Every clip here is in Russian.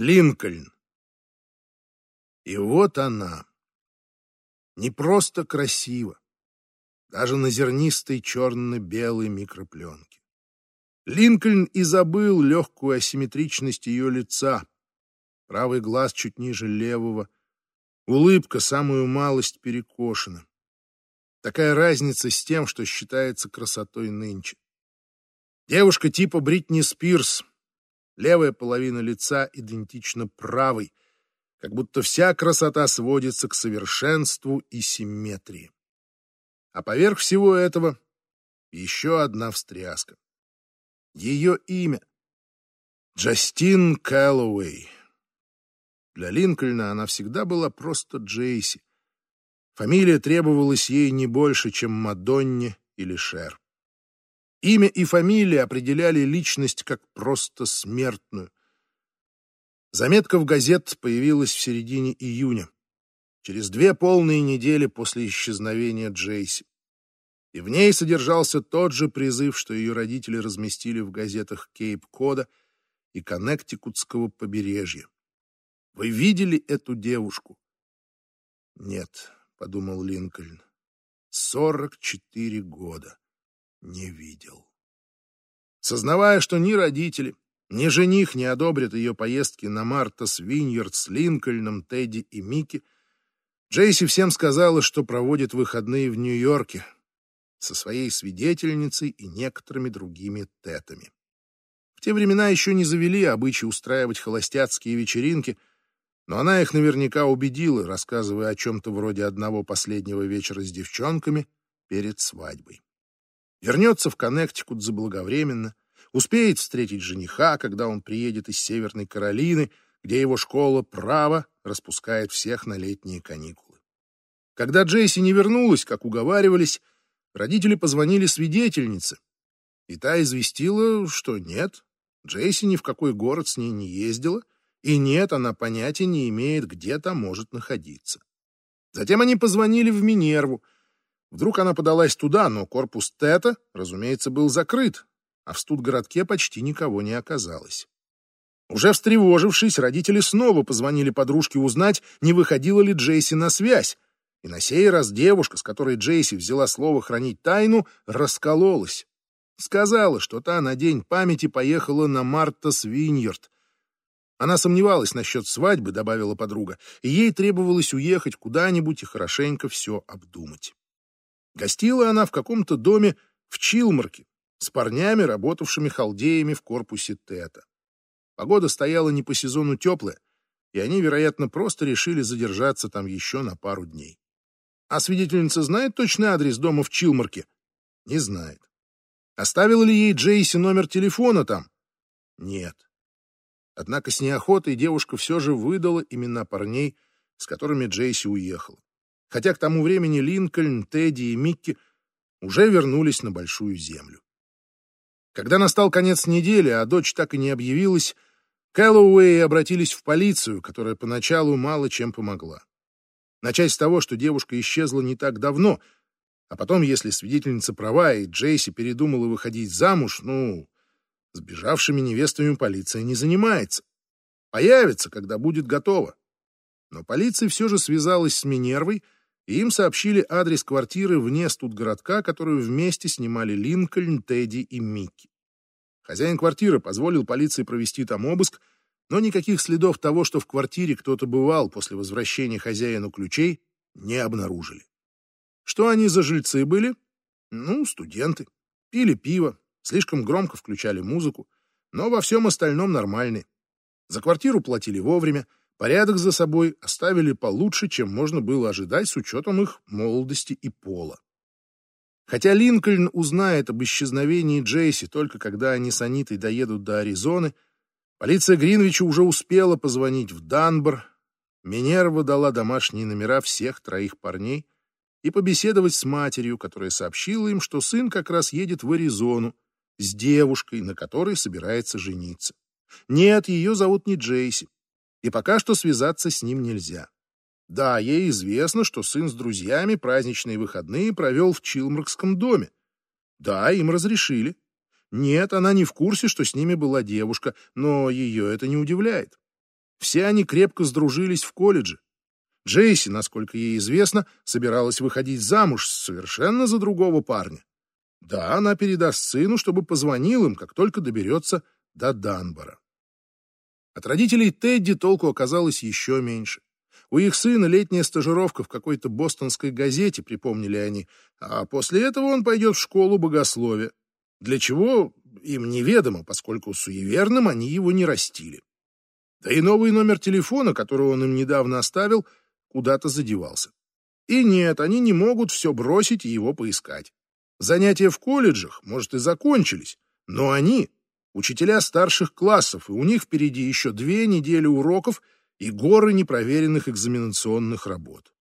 Линкольн. И вот она. Не просто красиво, даже на зернистой черно-белой микропленке. Линкольн и забыл легкую асимметричность ее лица. Правый глаз чуть ниже левого, улыбка самую малость перекошена. Такая разница с тем, что считается красотой нынче. Девушка типа Бритни Спирс. Левая половина лица идентична правой, как будто вся красота сводится к совершенству и симметрии. А поверх всего этого еще одна встряска. Ее имя — Джастин Кэллоуэй. Для Линкольна она всегда была просто Джейси. Фамилия требовалась ей не больше, чем Мадонне или Шер. Имя и фамилия определяли личность как просто смертную. Заметка в газет появилась в середине июня, через две полные недели после исчезновения Джейси. И в ней содержался тот же призыв, что ее родители разместили в газетах Кейп-Кода и Коннектикутского побережья. Вы видели эту девушку? Нет, подумал Линкольн. Сорок четыре года не видел. Сознавая, что ни родители, ни жених не одобрят ее поездки на Мартас Виньярд с Линкольном, Тедди и Микки, Джейси всем сказала, что проводит выходные в Нью-Йорке со своей свидетельницей и некоторыми другими тетами. В те времена еще не завели обычай устраивать холостяцкие вечеринки, но она их наверняка убедила, рассказывая о чем-то вроде одного последнего вечера с девчонками перед свадьбой вернется в Коннектикут заблаговременно, успеет встретить жениха, когда он приедет из Северной Каролины, где его школа права распускает всех на летние каникулы. Когда Джейси не вернулась, как уговаривались, родители позвонили свидетельнице, и та известила, что нет, Джейси ни в какой город с ней не ездила, и нет, она понятия не имеет, где там может находиться. Затем они позвонили в Минерву, Вдруг она подалась туда, но корпус Тета, разумеется, был закрыт, а в студгородке почти никого не оказалось. Уже встревожившись, родители снова позвонили подружке узнать, не выходила ли Джейси на связь, и на сей раз девушка, с которой Джейси взяла слово хранить тайну, раскололась. Сказала, что та на день памяти поехала на Марта Свиньерд. Она сомневалась насчет свадьбы, добавила подруга, и ей требовалось уехать куда-нибудь и хорошенько все обдумать. Гостила она в каком-то доме в Чилмарке с парнями, работавшими халдеями в корпусе Тета. Погода стояла не по сезону теплая, и они, вероятно, просто решили задержаться там еще на пару дней. А свидетельница знает точный адрес дома в Чилмарке? Не знает. Оставила ли ей Джейси номер телефона там? Нет. Однако с неохотой девушка все же выдала имена парней, с которыми Джейси уехала хотя к тому времени Линкольн, Тедди и Микки уже вернулись на Большую Землю. Когда настал конец недели, а дочь так и не объявилась, Кэллоуэи обратились в полицию, которая поначалу мало чем помогла. Начать с того, что девушка исчезла не так давно, а потом, если свидетельница права и Джейси передумала выходить замуж, ну, сбежавшими невестами полиция не занимается. Появится, когда будет готова. Но полиция все же связалась с Минервой, им сообщили адрес квартиры вне студгородка, которую вместе снимали Линкольн, Тедди и Микки. Хозяин квартиры позволил полиции провести там обыск, но никаких следов того, что в квартире кто-то бывал после возвращения хозяину ключей, не обнаружили. Что они за жильцы были? Ну, студенты. Пили пиво, слишком громко включали музыку, но во всем остальном нормальные. За квартиру платили вовремя, Порядок за собой оставили получше, чем можно было ожидать с учетом их молодости и пола. Хотя Линкольн узнает об исчезновении Джейси только когда они с Анитой доедут до Аризоны, полиция Гринвича уже успела позвонить в Данбор, Минерва дала домашние номера всех троих парней и побеседовать с матерью, которая сообщила им, что сын как раз едет в Аризону с девушкой, на которой собирается жениться. Нет, ее зовут не Джейси и пока что связаться с ним нельзя. Да, ей известно, что сын с друзьями праздничные выходные провел в Чилмркском доме. Да, им разрешили. Нет, она не в курсе, что с ними была девушка, но ее это не удивляет. Все они крепко сдружились в колледже. Джейси, насколько ей известно, собиралась выходить замуж совершенно за другого парня. Да, она передаст сыну, чтобы позвонил им, как только доберется до Данбора. От родителей Тедди толку оказалось еще меньше. У их сына летняя стажировка в какой-то бостонской газете, припомнили они, а после этого он пойдет в школу богословия. Для чего им неведомо, поскольку суеверным они его не растили. Да и новый номер телефона, который он им недавно оставил, куда-то задевался. И нет, они не могут все бросить и его поискать. Занятия в колледжах, может, и закончились, но они — учителя старших классов, и у них впереди еще две недели уроков и горы непроверенных экзаменационных работ.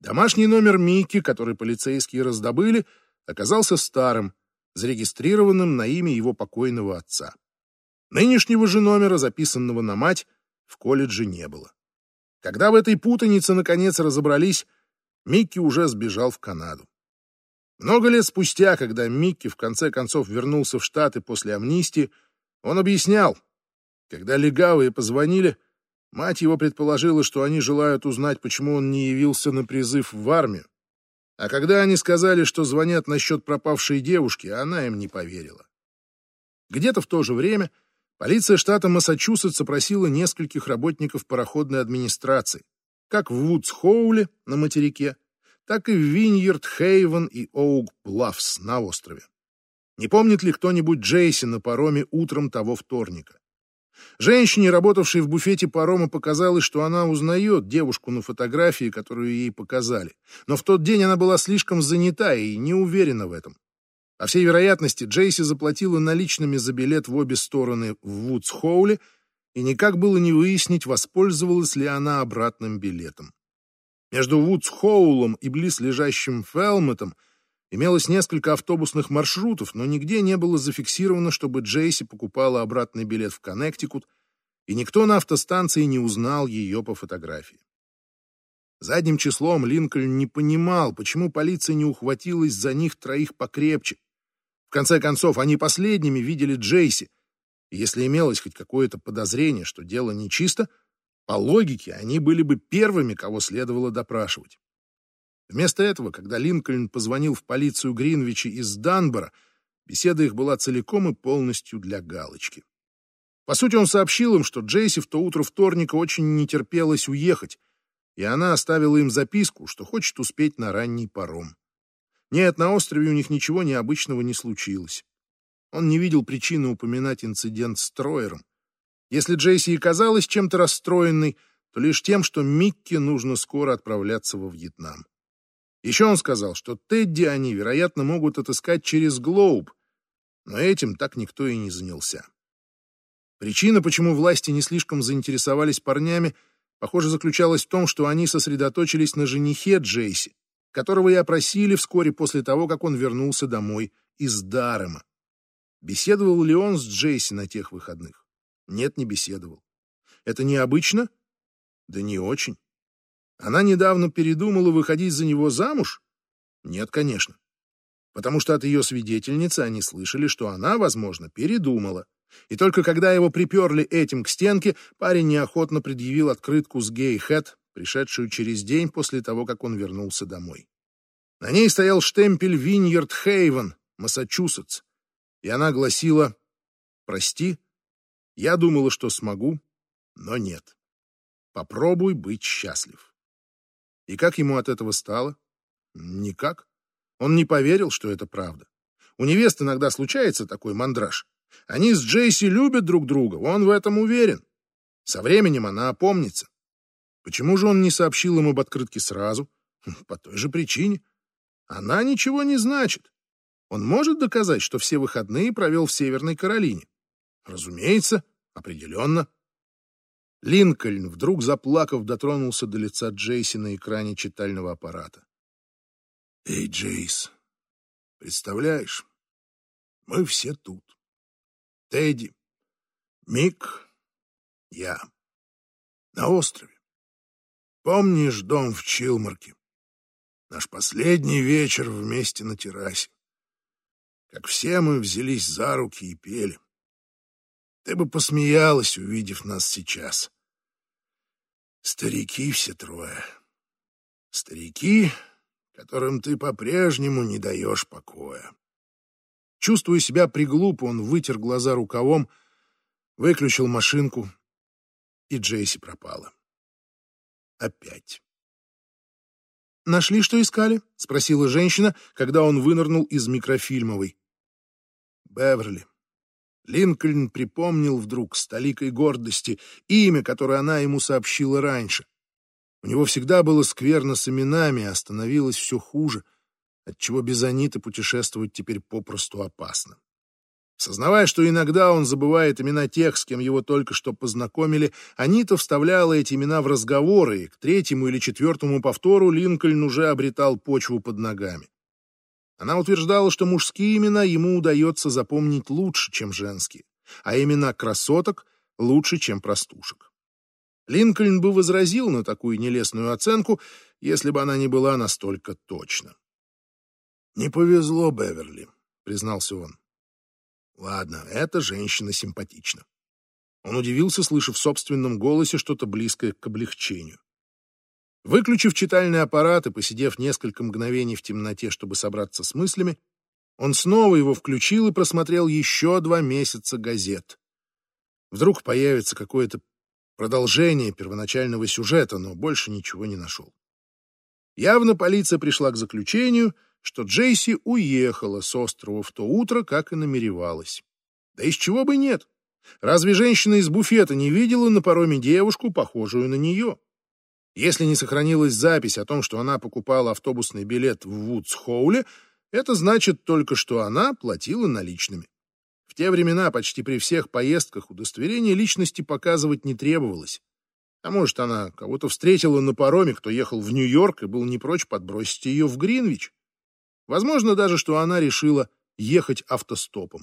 Домашний номер Микки, который полицейские раздобыли, оказался старым, зарегистрированным на имя его покойного отца. Нынешнего же номера, записанного на мать, в колледже не было. Когда в этой путанице наконец разобрались, Микки уже сбежал в Канаду. Много лет спустя, когда Микки в конце концов вернулся в Штаты после амнистии, он объяснял, когда легавые позвонили, мать его предположила, что они желают узнать, почему он не явился на призыв в армию. А когда они сказали, что звонят насчет пропавшей девушки, она им не поверила. Где-то в то же время полиция штата Массачусетс опросила нескольких работников пароходной администрации, как в Вудс-Хоуле на материке, так и Виньерд-Хейвен и Оук-Блафс на острове. Не помнит ли кто-нибудь Джейси на пароме утром того вторника? Женщине, работавшей в буфете парома, показалось, что она узнает девушку на фотографии, которую ей показали. Но в тот день она была слишком занята и не уверена в этом. По всей вероятности, Джейси заплатила наличными за билет в обе стороны в Вудс-Хоуле, и никак было не выяснить, воспользовалась ли она обратным билетом. Между Вудс-Хоулом и близ лежащим Имелось несколько автобусных маршрутов, но нигде не было зафиксировано, чтобы Джейси покупала обратный билет в Коннектикут, и никто на автостанции не узнал ее по фотографии. Задним числом Линкольн не понимал, почему полиция не ухватилась за них троих покрепче. В конце концов, они последними видели Джейси, и если имелось хоть какое-то подозрение, что дело нечисто, по логике они были бы первыми, кого следовало допрашивать. Вместо этого, когда Линкольн позвонил в полицию Гринвича из Данбора, беседа их была целиком и полностью для галочки. По сути, он сообщил им, что Джейси в то утро вторника очень не терпелось уехать, и она оставила им записку, что хочет успеть на ранний паром. Нет, на острове у них ничего необычного не случилось. Он не видел причины упоминать инцидент с Троером. Если Джейси и казалась чем-то расстроенной, то лишь тем, что Микки нужно скоро отправляться во Вьетнам. Еще он сказал, что Тедди они, вероятно, могут отыскать через Глоуб, но этим так никто и не занялся. Причина, почему власти не слишком заинтересовались парнями, похоже, заключалась в том, что они сосредоточились на женихе Джейси, которого и опросили вскоре после того, как он вернулся домой из Дарема. Беседовал ли он с Джейси на тех выходных? Нет, не беседовал. Это необычно? Да не очень. Она недавно передумала выходить за него замуж? Нет, конечно. Потому что от ее свидетельницы они слышали, что она, возможно, передумала. И только когда его приперли этим к стенке, парень неохотно предъявил открытку с гей-хэт, пришедшую через день после того, как он вернулся домой. На ней стоял штемпель Виньерд Хейвен, Массачусетс, и она гласила «Прости, я думала, что смогу, но нет. Попробуй быть счастлив». И как ему от этого стало? Никак. Он не поверил, что это правда. У невест иногда случается такой мандраж. Они с Джейси любят друг друга, он в этом уверен. Со временем она опомнится. Почему же он не сообщил им об открытке сразу? По той же причине. Она ничего не значит. Он может доказать, что все выходные провел в Северной Каролине? Разумеется, определенно. Линкольн, вдруг заплакав, дотронулся до лица Джейси на экране читального аппарата. «Эй, Джейс, представляешь, мы все тут. Тедди, Мик, я. На острове. Помнишь дом в Чилмарке? Наш последний вечер вместе на террасе. Как все мы взялись за руки и пели. Ты бы посмеялась, увидев нас сейчас. Старики все трое. Старики, которым ты по-прежнему не даешь покоя. Чувствуя себя приглупо, он вытер глаза рукавом, выключил машинку, и Джейси пропала. Опять. «Нашли, что искали?» — спросила женщина, когда он вынырнул из микрофильмовой. «Беверли». Линкольн припомнил вдруг с толикой гордости имя, которое она ему сообщила раньше. У него всегда было скверно с именами, а становилось все хуже, отчего без Аниты путешествовать теперь попросту опасно. Сознавая, что иногда он забывает имена тех, с кем его только что познакомили, Анита вставляла эти имена в разговоры, и к третьему или четвертому повтору Линкольн уже обретал почву под ногами. Она утверждала, что мужские имена ему удается запомнить лучше, чем женские, а имена красоток лучше, чем простушек. Линкольн бы возразил на такую нелестную оценку, если бы она не была настолько точна. «Не повезло, Беверли», — признался он. Ладно, эта женщина симпатична. Он удивился, слышав в собственном голосе что-то близкое к облегчению. Выключив читальный аппарат и посидев несколько мгновений в темноте, чтобы собраться с мыслями, он снова его включил и просмотрел еще два месяца газет. Вдруг появится какое-то продолжение первоначального сюжета, но больше ничего не нашел. Явно полиция пришла к заключению — что Джейси уехала с острова в то утро, как и намеревалась. Да из чего бы нет? Разве женщина из буфета не видела на пароме девушку, похожую на нее? Если не сохранилась запись о том, что она покупала автобусный билет в Вудс-Хоуле, это значит только, что она платила наличными. В те времена почти при всех поездках удостоверение личности показывать не требовалось. А может, она кого-то встретила на пароме, кто ехал в Нью-Йорк и был не прочь подбросить ее в Гринвич. Возможно даже, что она решила ехать автостопом.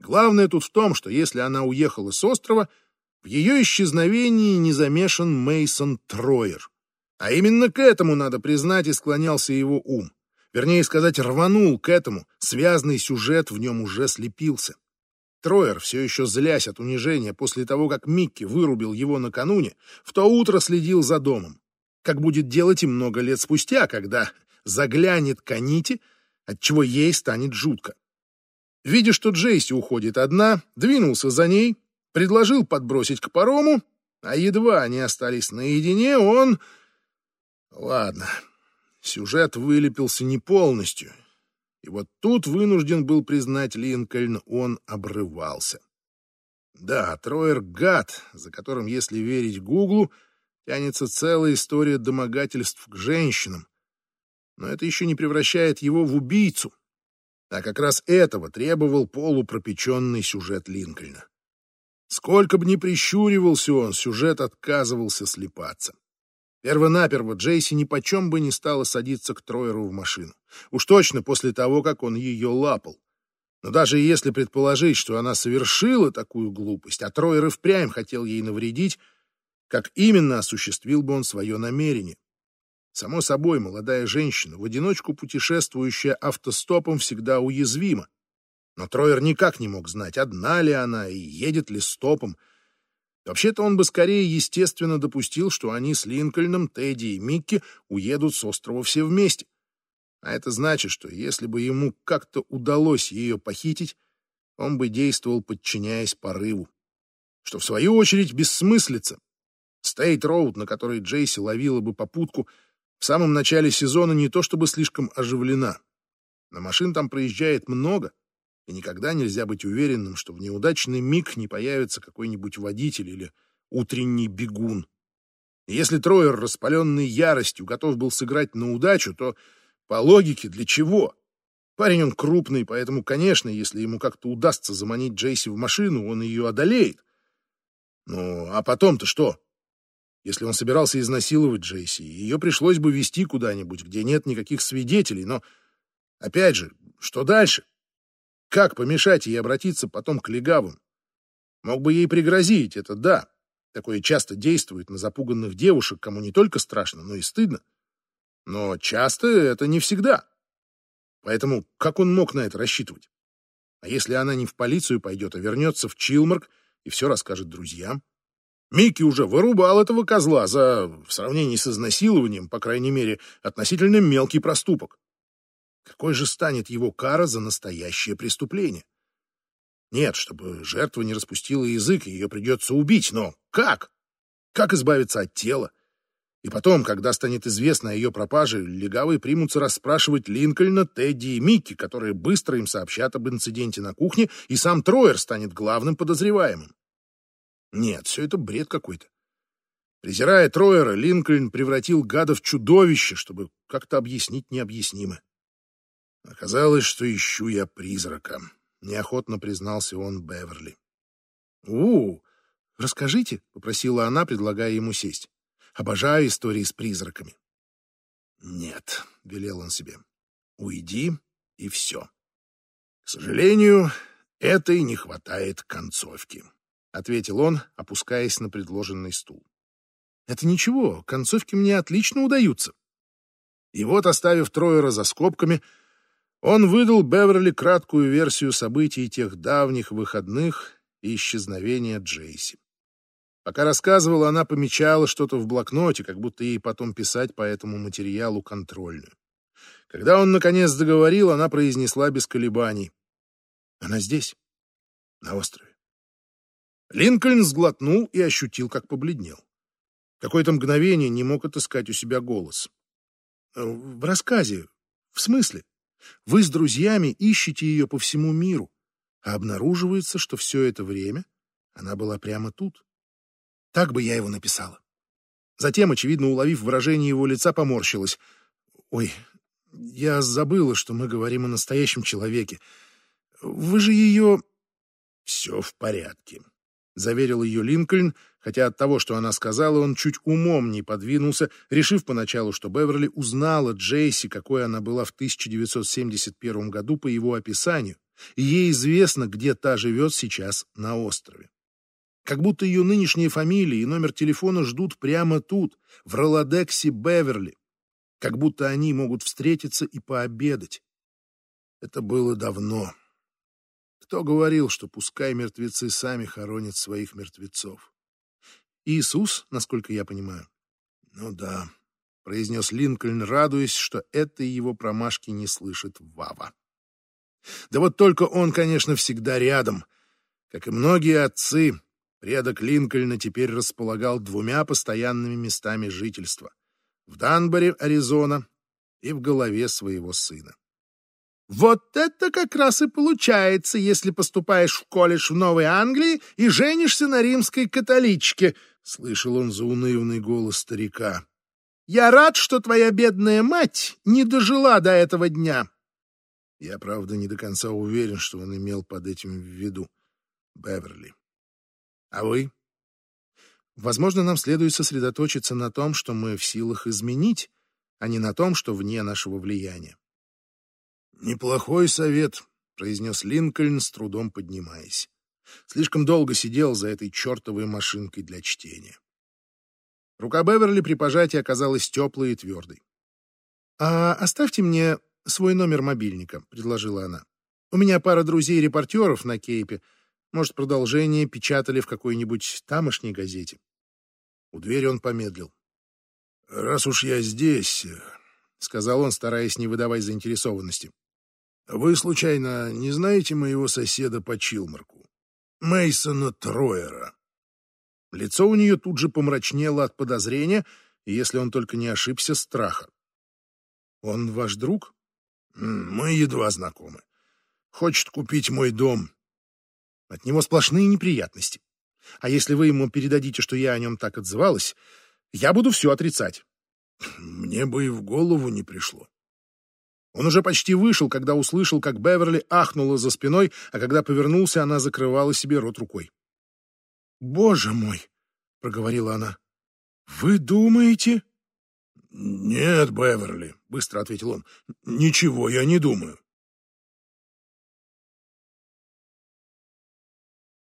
Главное тут в том, что если она уехала с острова, в ее исчезновении не замешан Мейсон Троер. А именно к этому, надо признать, и склонялся его ум. Вернее сказать, рванул к этому, связанный сюжет в нем уже слепился. Троер, все еще злясь от унижения после того, как Микки вырубил его накануне, в то утро следил за домом. Как будет делать и много лет спустя, когда заглянет к Аните, отчего ей станет жутко. Видя, что Джейси уходит одна, двинулся за ней, предложил подбросить к парому, а едва они остались наедине, он... Ладно, сюжет вылепился не полностью, и вот тут вынужден был признать Линкольн, он обрывался. Да, Троер — гад, за которым, если верить Гуглу, тянется целая история домогательств к женщинам, но это еще не превращает его в убийцу. А как раз этого требовал полупропеченный сюжет Линкольна. Сколько бы ни прищуривался он, сюжет отказывался слепаться. Первонаперво Джейси ни почем бы не стала садиться к Троеру в машину. Уж точно после того, как он ее лапал. Но даже если предположить, что она совершила такую глупость, а Троер и впрямь хотел ей навредить, как именно осуществил бы он свое намерение? Само собой, молодая женщина, в одиночку путешествующая автостопом, всегда уязвима. Но Троер никак не мог знать, одна ли она и едет ли стопом. Вообще-то он бы скорее естественно допустил, что они с Линкольном, Тедди и Микки уедут с острова все вместе. А это значит, что если бы ему как-то удалось ее похитить, он бы действовал, подчиняясь порыву. Что, в свою очередь, бессмыслица. Стейт-роуд, на которой Джейси ловила бы попутку — в самом начале сезона не то чтобы слишком оживлена. Но машин там проезжает много, и никогда нельзя быть уверенным, что в неудачный миг не появится какой-нибудь водитель или утренний бегун. И если Троер, распаленный яростью, готов был сыграть на удачу, то по логике для чего? Парень он крупный, поэтому, конечно, если ему как-то удастся заманить Джейси в машину, он ее одолеет. Ну, а потом-то что? Если он собирался изнасиловать Джейси, ее пришлось бы вести куда-нибудь, где нет никаких свидетелей. Но, опять же, что дальше? Как помешать ей обратиться потом к легавым? Мог бы ей пригрозить, это да. Такое часто действует на запуганных девушек, кому не только страшно, но и стыдно. Но часто это не всегда. Поэтому как он мог на это рассчитывать? А если она не в полицию пойдет, а вернется в Чилмарк и все расскажет друзьям? Микки уже вырубал этого козла за, в сравнении с изнасилованием, по крайней мере, относительно мелкий проступок. Какой же станет его кара за настоящее преступление? Нет, чтобы жертва не распустила язык, ее придется убить, но как? Как избавиться от тела? И потом, когда станет известно о ее пропаже, легавые примутся расспрашивать Линкольна, Тедди и Микки, которые быстро им сообщат об инциденте на кухне, и сам Троер станет главным подозреваемым. Нет, все это бред какой-то. Презирая Троера, Линкольн превратил гада в чудовище, чтобы как-то объяснить необъяснимое. Оказалось, что ищу я призрака, — неохотно признался он Беверли. — У, расскажите, — попросила она, предлагая ему сесть. — Обожаю истории с призраками. — Нет, — велел он себе, — уйди, и все. К сожалению, этой не хватает концовки, — ответил он, опускаясь на предложенный стул. — Это ничего, концовки мне отлично удаются. И вот, оставив Троера за скобками, — он выдал Беверли краткую версию событий тех давних выходных и исчезновения Джейси. Пока рассказывала, она помечала что-то в блокноте, как будто ей потом писать по этому материалу контрольную. Когда он, наконец, договорил, она произнесла без колебаний. «Она здесь, на острове». Линкольн сглотнул и ощутил, как побледнел. Какое-то мгновение не мог отыскать у себя голос. «В рассказе. В смысле?» Вы с друзьями ищете ее по всему миру, а обнаруживается, что все это время она была прямо тут. Так бы я его написала. Затем, очевидно, уловив выражение его лица, поморщилась. «Ой, я забыла, что мы говорим о настоящем человеке. Вы же ее...» «Все в порядке», — заверил ее Линкольн, хотя от того, что она сказала, он чуть умом не подвинулся, решив поначалу, что Беверли узнала Джейси, какой она была в 1971 году по его описанию, и ей известно, где та живет сейчас на острове. Как будто ее нынешние фамилии и номер телефона ждут прямо тут, в Ролодексе Беверли. Как будто они могут встретиться и пообедать. Это было давно. Кто говорил, что пускай мертвецы сами хоронят своих мертвецов? Иисус, насколько я понимаю. Ну да, произнес Линкольн, радуясь, что этой его промашки не слышит Вава. Да вот только он, конечно, всегда рядом. Как и многие отцы, предок Линкольна теперь располагал двумя постоянными местами жительства — в Данборе, Аризона, и в голове своего сына. Вот это как раз и получается, если поступаешь в колледж в Новой Англии и женишься на римской католичке, Слышал он заунывный голос старика. «Я рад, что твоя бедная мать не дожила до этого дня». Я, правда, не до конца уверен, что он имел под этим в виду Беверли. А вы? Возможно, нам следует сосредоточиться на том, что мы в силах изменить, а не на том, что вне нашего влияния. «Неплохой совет», — произнес Линкольн, с трудом поднимаясь. Слишком долго сидел за этой чертовой машинкой для чтения. Рука Беверли при пожатии оказалась теплой и твердой. «А оставьте мне свой номер мобильника», — предложила она. «У меня пара друзей-репортеров на Кейпе. Может, продолжение печатали в какой-нибудь тамошней газете». У двери он помедлил. «Раз уж я здесь», — сказал он, стараясь не выдавать заинтересованности, — «вы, случайно, не знаете моего соседа по Чилмарку?» Мейсона Троера. Лицо у нее тут же помрачнело от подозрения, если он только не ошибся, страха. «Он ваш друг?» «Мы едва знакомы. Хочет купить мой дом». От него сплошные неприятности. А если вы ему передадите, что я о нем так отзывалась, я буду все отрицать. Мне бы и в голову не пришло. Он уже почти вышел, когда услышал, как Беверли ахнула за спиной, а когда повернулся, она закрывала себе рот рукой. «Боже мой!» — проговорила она. «Вы думаете?» «Нет, Беверли», — быстро ответил он. «Ничего я не думаю.